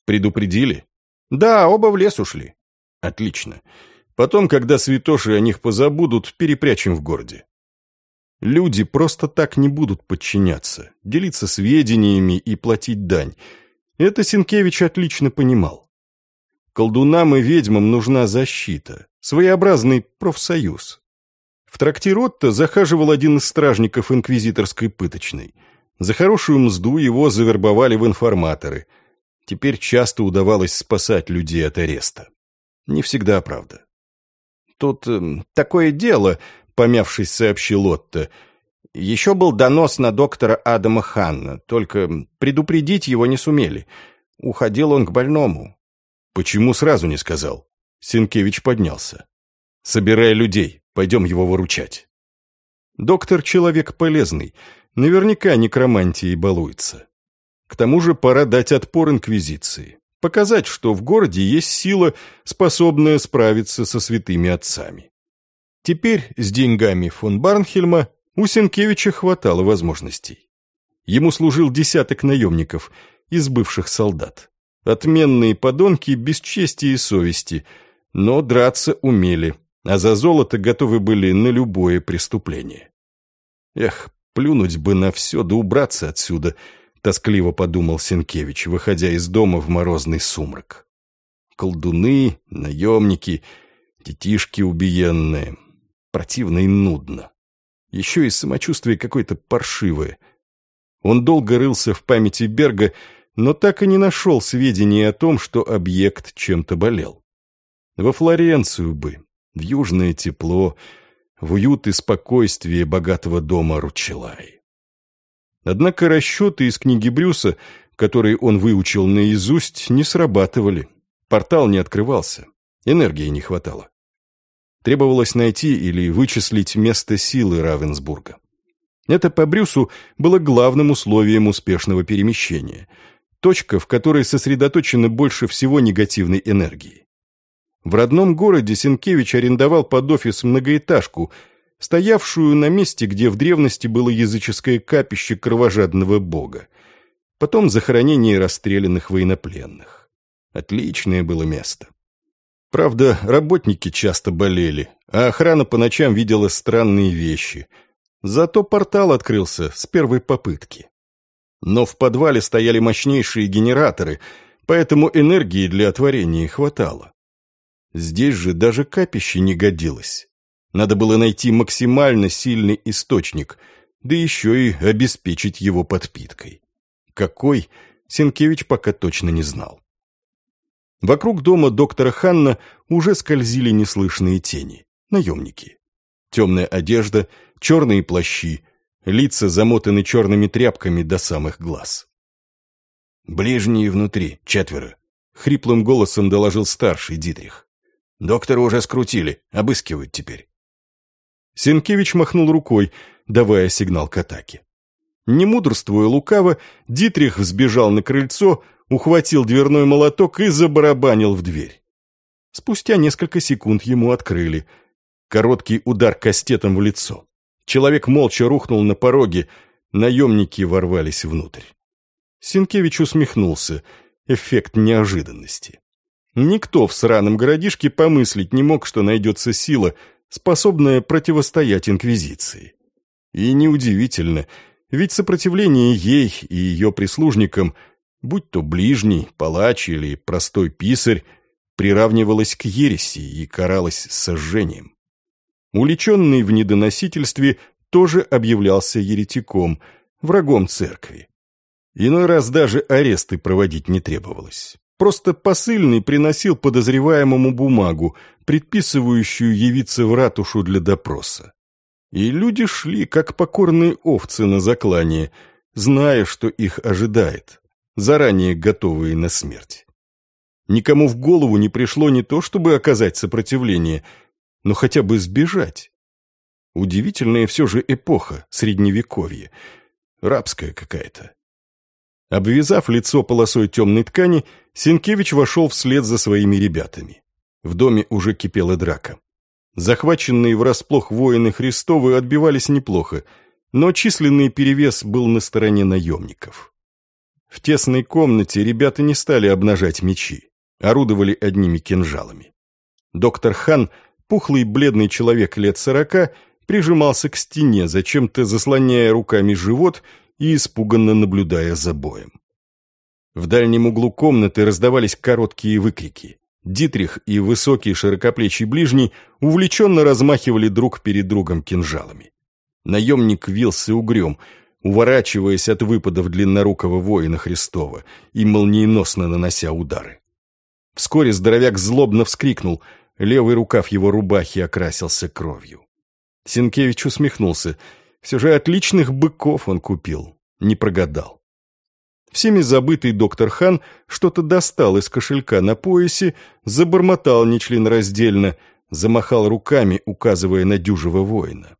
«Предупредили?» «Да, оба в лес ушли». «Отлично. Потом, когда святоши о них позабудут, перепрячем в городе. Люди просто так не будут подчиняться, делиться сведениями и платить дань. Это Синкевич отлично понимал. Колдунам и ведьмам нужна защита, своеобразный профсоюз. В трактир Отто захаживал один из стражников инквизиторской пыточной. За хорошую мзду его завербовали в информаторы. Теперь часто удавалось спасать людей от ареста. Не всегда, правда. «Тут э, такое дело», помявшись, сообщил Отто. Еще был донос на доктора Адама Ханна, только предупредить его не сумели. Уходил он к больному. Почему сразу не сказал? Синкевич поднялся. Собирай людей, пойдем его выручать. Доктор человек полезный, наверняка некромантией балуется. К тому же пора дать отпор инквизиции, показать, что в городе есть сила, способная справиться со святыми отцами. Теперь с деньгами фон Барнхельма у Сенкевича хватало возможностей. Ему служил десяток наемников из бывших солдат. Отменные подонки без чести и совести, но драться умели, а за золото готовы были на любое преступление. Эх, плюнуть бы на все да убраться отсюда, тоскливо подумал Сенкевич, выходя из дома в морозный сумрак. Колдуны, наемники, детишки убиенные, Противно и нудно. Еще и самочувствие какое-то паршивое. Он долго рылся в памяти Берга, но так и не нашел сведений о том, что объект чем-то болел. Во Флоренцию бы, в южное тепло, в уют и спокойствие богатого дома Ручелай. Однако расчеты из книги Брюса которые он выучил наизусть, не срабатывали. Портал не открывался, энергии не хватало. Требовалось найти или вычислить место силы Равенсбурга. Это по Брюсу было главным условием успешного перемещения. Точка, в которой сосредоточено больше всего негативной энергии. В родном городе Сенкевич арендовал под офис многоэтажку, стоявшую на месте, где в древности было языческое капище кровожадного бога. Потом захоронение расстрелянных военнопленных. Отличное было место. Правда, работники часто болели, а охрана по ночам видела странные вещи. Зато портал открылся с первой попытки. Но в подвале стояли мощнейшие генераторы, поэтому энергии для отворения хватало. Здесь же даже капище не годилось. Надо было найти максимально сильный источник, да еще и обеспечить его подпиткой. Какой, Сенкевич пока точно не знал. Вокруг дома доктора Ханна уже скользили неслышные тени, наемники. Темная одежда, черные плащи, лица замотаны черными тряпками до самых глаз. «Ближние внутри, четверо», — хриплым голосом доложил старший Дитрих. Доктора уже скрутили, обыскивают теперь. Сенкевич махнул рукой, давая сигнал к атаке. Не мудрствуя лукаво, Дитрих взбежал на крыльцо, ухватил дверной молоток и забарабанил в дверь. Спустя несколько секунд ему открыли. Короткий удар кастетом в лицо. Человек молча рухнул на пороге, наемники ворвались внутрь. Сенкевич усмехнулся. Эффект неожиданности. Никто в сраном городишке помыслить не мог, что найдется сила, способная противостоять Инквизиции. И неудивительно, ведь сопротивление ей и ее прислужникам, будь то ближний, палач или простой писарь, приравнивалось к ереси и каралось сожжением. Уличенный в недоносительстве тоже объявлялся еретиком, врагом церкви. Иной раз даже аресты проводить не требовалось. Просто посыльный приносил подозреваемому бумагу, предписывающую явиться в ратушу для допроса. И люди шли, как покорные овцы на заклание, зная, что их ожидает, заранее готовые на смерть. Никому в голову не пришло не то, чтобы оказать сопротивление, но хотя бы сбежать. Удивительная все же эпоха, средневековье, рабская какая-то. Обвязав лицо полосой темной ткани, Сенкевич вошел вслед за своими ребятами. В доме уже кипела драка. Захваченные врасплох воины Христовы отбивались неплохо, но численный перевес был на стороне наемников. В тесной комнате ребята не стали обнажать мечи, орудовали одними кинжалами. Доктор Хан, пухлый бледный человек лет сорока, прижимался к стене, зачем-то заслоняя руками живот и испуганно наблюдая за боем. В дальнем углу комнаты раздавались короткие выкрики. Дитрих и высокий широкоплечий ближний увлеченно размахивали друг перед другом кинжалами. Наемник вился угрем, уворачиваясь от выпадов длиннорукого воина Христова и молниеносно нанося удары. Вскоре здоровяк злобно вскрикнул, левый рукав его рубахи окрасился кровью. Сенкевич усмехнулся — все же отличных быков он купил, не прогадал. Всеми забытый доктор Хан что-то достал из кошелька на поясе, забормотал нечленораздельно, замахал руками, указывая на дюжего воина.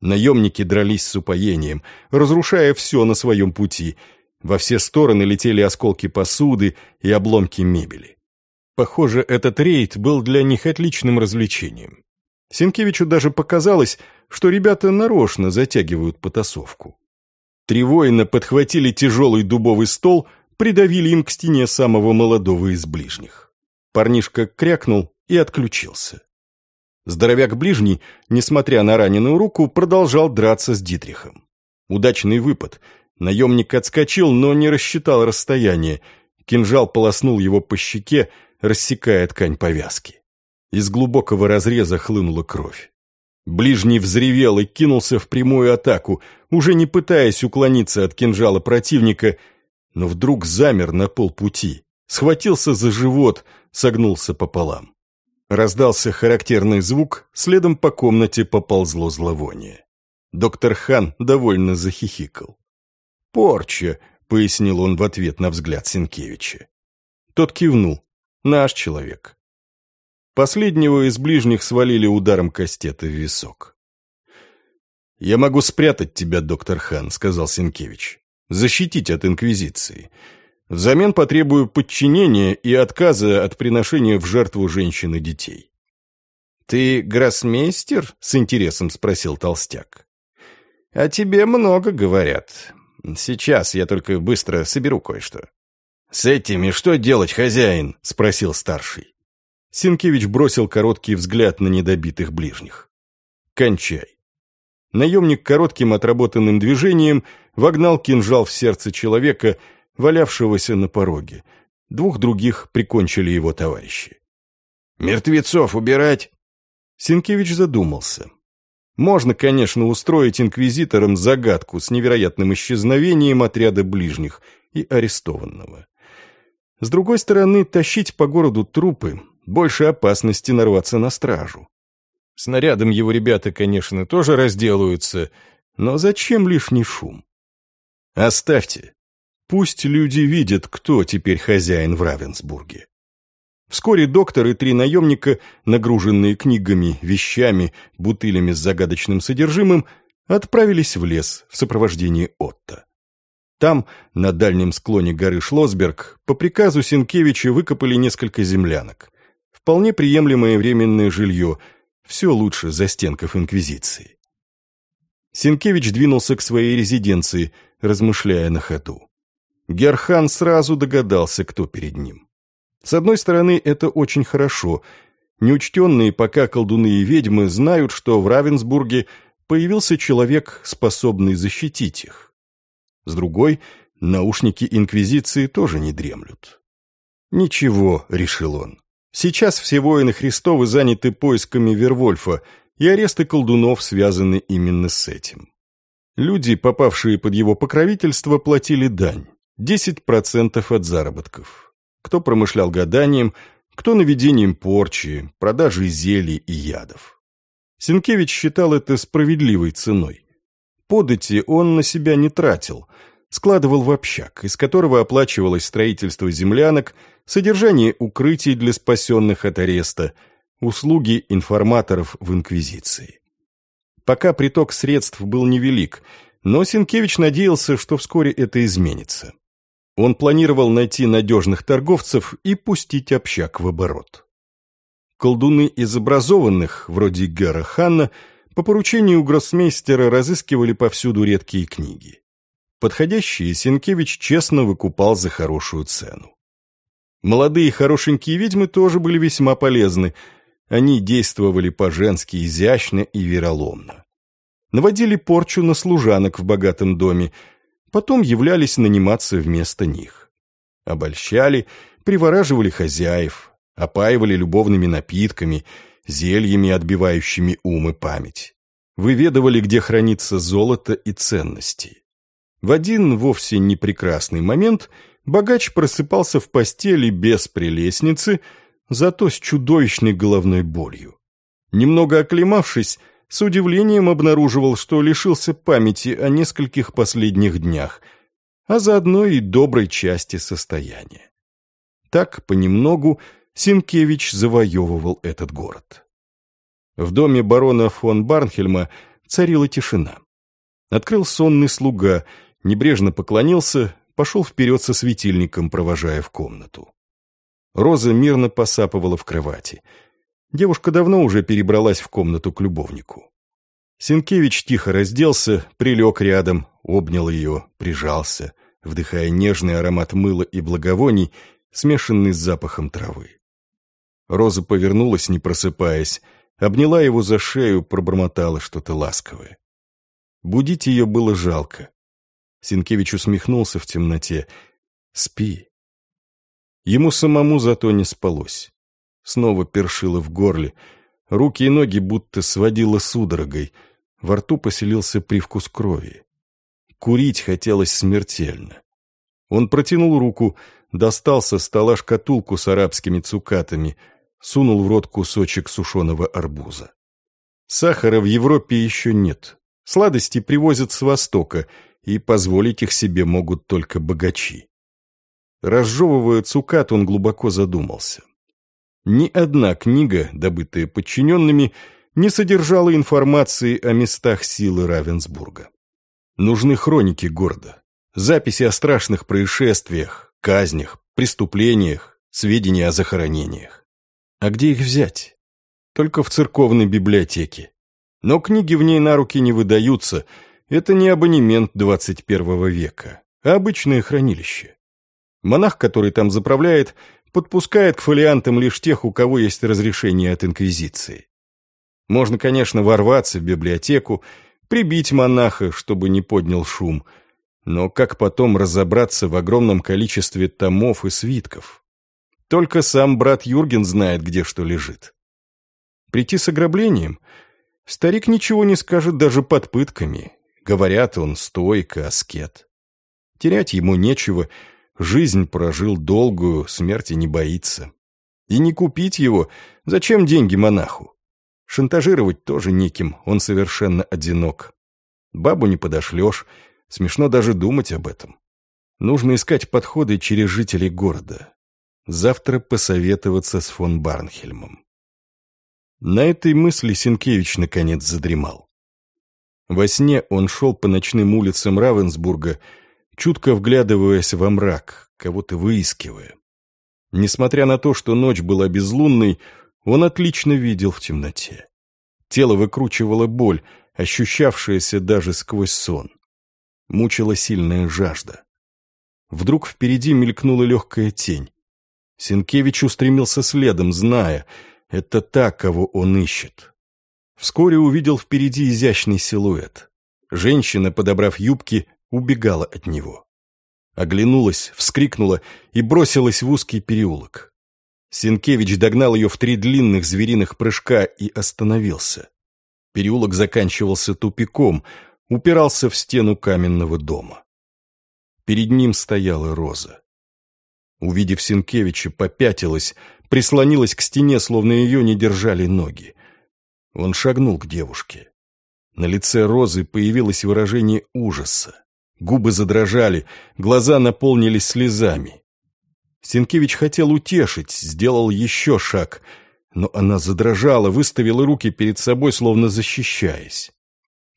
Наемники дрались с упоением, разрушая все на своем пути. Во все стороны летели осколки посуды и обломки мебели. Похоже, этот рейд был для них отличным развлечением. Сенкевичу даже показалось, что ребята нарочно затягивают потасовку. Три воина подхватили тяжелый дубовый стол, придавили им к стене самого молодого из ближних. Парнишка крякнул и отключился. Здоровяк ближний, несмотря на раненую руку, продолжал драться с Дитрихом. Удачный выпад. Наемник отскочил, но не рассчитал расстояние. Кинжал полоснул его по щеке, рассекая ткань повязки. Из глубокого разреза хлынула кровь. Ближний взревел и кинулся в прямую атаку, уже не пытаясь уклониться от кинжала противника, но вдруг замер на полпути, схватился за живот, согнулся пополам. Раздался характерный звук, следом по комнате поползло зловоние. Доктор Хан довольно захихикал. «Порча! пояснил он в ответ на взгляд Сенкевича. Тот кивнул. Наш человек. Последнего из ближних свалили ударом кастета в висок. «Я могу спрятать тебя, доктор Хан», — сказал Сенкевич. «Защитить от Инквизиции. Взамен потребую подчинения и отказа от приношения в жертву женщин и детей». «Ты гроссмейстер?» — с интересом спросил Толстяк. «О тебе много говорят. Сейчас я только быстро соберу кое-что». «С этими что делать, хозяин?» — спросил старший. Сенкевич бросил короткий взгляд на недобитых ближних. «Кончай». Наемник коротким отработанным движением вогнал кинжал в сердце человека, валявшегося на пороге. Двух других прикончили его товарищи. «Мертвецов убирать?» Сенкевич задумался. Можно, конечно, устроить инквизиторам загадку с невероятным исчезновением отряда ближних и арестованного. С другой стороны, тащить по городу трупы больше опасности нарваться на стражу. Снарядом его ребята, конечно, тоже разделаются, но зачем лишний шум? Оставьте. Пусть люди видят, кто теперь хозяин в Равенсбурге. Вскоре доктор и три наемника, нагруженные книгами, вещами, бутылями с загадочным содержимым, отправились в лес в сопровождении Отто. Там, на дальнем склоне горы Шлосберг, по приказу Сенкевича выкопали несколько землянок вполне приемлемое временное жилье, все лучше застенков Инквизиции. Сенкевич двинулся к своей резиденции, размышляя на ходу. Герхан сразу догадался, кто перед ним. С одной стороны, это очень хорошо. Неучтенные пока колдуны и ведьмы знают, что в Равенсбурге появился человек, способный защитить их. С другой, наушники Инквизиции тоже не дремлют. «Ничего», — решил он, Сейчас все воины Христовы заняты поисками Вервольфа, и аресты колдунов связаны именно с этим. Люди, попавшие под его покровительство, платили дань – 10% от заработков. Кто промышлял гаданием, кто наведением порчи, продажей зелий и ядов. Сенкевич считал это справедливой ценой. Подати он на себя не тратил, складывал в общак, из которого оплачивалось строительство землянок – содержание укрытий для спасенных от ареста, услуги информаторов в Инквизиции. Пока приток средств был невелик, но Сенкевич надеялся, что вскоре это изменится. Он планировал найти надежных торговцев и пустить общак в оборот. Колдуны из образованных, вроде Гера Ханна, по поручению гроссмейстера разыскивали повсюду редкие книги. Подходящие Сенкевич честно выкупал за хорошую цену. Молодые хорошенькие ведьмы тоже были весьма полезны. Они действовали по-женски изящно и вероломно. Наводили порчу на служанок в богатом доме, потом являлись наниматься вместо них. Обольщали, привораживали хозяев, опаивали любовными напитками, зельями, отбивающими ум и память. Выведывали, где хранится золото и ценности. В один вовсе не прекрасный момент – богач просыпался в постели без прелестницы, зато с чудовищной головной болью. Немного оклемавшись, с удивлением обнаруживал, что лишился памяти о нескольких последних днях, а заодно и доброй части состояния. Так, понемногу, Синкевич завоевывал этот город. В доме барона фон Барнхельма царила тишина. Открыл сонный слуга, небрежно поклонился, пошел вперед со светильником, провожая в комнату. Роза мирно посапывала в кровати. Девушка давно уже перебралась в комнату к любовнику. Сенкевич тихо разделся, прилег рядом, обнял ее, прижался, вдыхая нежный аромат мыла и благовоний, смешанный с запахом травы. Роза повернулась, не просыпаясь, обняла его за шею, пробормотала что-то ласковое. Будить ее было жалко. Синкевич усмехнулся в темноте. «Спи». Ему самому зато не спалось. Снова першило в горле. Руки и ноги будто сводило судорогой. Во рту поселился привкус крови. Курить хотелось смертельно. Он протянул руку, достал со стола шкатулку с арабскими цукатами, сунул в рот кусочек сушеного арбуза. Сахара в Европе еще нет. Сладости привозят с Востока — и позволить их себе могут только богачи. Разжевывая цукат, он глубоко задумался. Ни одна книга, добытая подчиненными, не содержала информации о местах силы Равенсбурга. Нужны хроники города, записи о страшных происшествиях, казнях, преступлениях, сведения о захоронениях. А где их взять? Только в церковной библиотеке. Но книги в ней на руки не выдаются. Это не абонемент 21 века, а обычное хранилище. Монах, который там заправляет, подпускает к фолиантам лишь тех, у кого есть разрешение от Инквизиции. Можно, конечно, ворваться в библиотеку, прибить монаха, чтобы не поднял шум, но как потом разобраться в огромном количестве томов и свитков? Только сам брат Юрген знает, где что лежит. Прийти с ограблением? Старик ничего не скажет даже под пытками. Говорят, он стойко, аскет. Терять ему нечего, жизнь прожил долгую, смерти не боится. И не купить его, зачем деньги монаху? Шантажировать тоже неким, он совершенно одинок. Бабу не подошлешь, смешно даже думать об этом. Нужно искать подходы через жителей города. Завтра посоветоваться с фон Барнхельмом. На этой мысли Сенкевич наконец задремал. Во сне он шел по ночным улицам Равенсбурга, чутко вглядываясь во мрак, кого-то выискивая. Несмотря на то, что ночь была безлунной, он отлично видел в темноте. Тело выкручивало боль, ощущавшаяся даже сквозь сон. Мучила сильная жажда. Вдруг впереди мелькнула легкая тень. Сенкевич устремился следом, зная, это та, кого он ищет. Вскоре увидел впереди изящный силуэт. Женщина, подобрав юбки, убегала от него. Оглянулась, вскрикнула и бросилась в узкий переулок. Сенкевич догнал ее в три длинных звериных прыжка и остановился. Переулок заканчивался тупиком, упирался в стену каменного дома. Перед ним стояла Роза. Увидев Сенкевича, попятилась, прислонилась к стене, словно ее не держали ноги. Он шагнул к девушке. На лице Розы появилось выражение ужаса. Губы задрожали, глаза наполнились слезами. Сенкевич хотел утешить, сделал еще шаг, но она задрожала, выставила руки перед собой, словно защищаясь.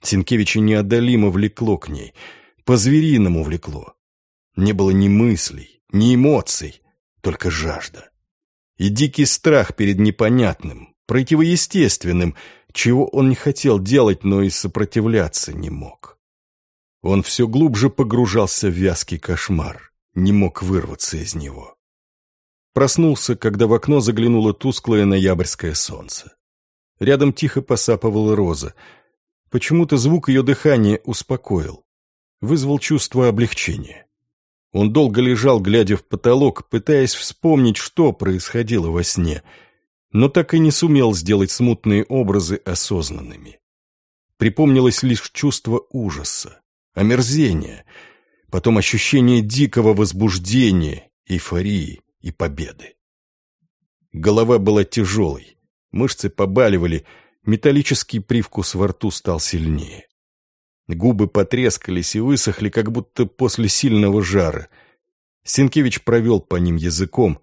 Сенкевича неодолимо влекло к ней, по-звериному влекло. Не было ни мыслей, ни эмоций, только жажда. И дикий страх перед непонятным, противоестественным, чего он не хотел делать, но и сопротивляться не мог. Он все глубже погружался в вязкий кошмар не мог вырваться из него. Проснулся, когда в окно заглянуло тусклое ноябрьское солнце. Рядом тихо посапывала роза. Почему-то звук ее дыхания успокоил. Вызвал чувство облегчения. Он долго лежал, глядя в потолок, пытаясь вспомнить, что происходило во сне, но так и не сумел сделать смутные образы осознанными. Припомнилось лишь чувство ужаса, омерзения — потом ощущение дикого возбуждения, эйфории и победы. Голова была тяжелой, мышцы побаливали, металлический привкус во рту стал сильнее. Губы потрескались и высохли, как будто после сильного жара. Сенкевич провел по ним языком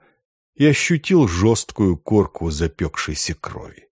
и ощутил жесткую корку запекшейся крови.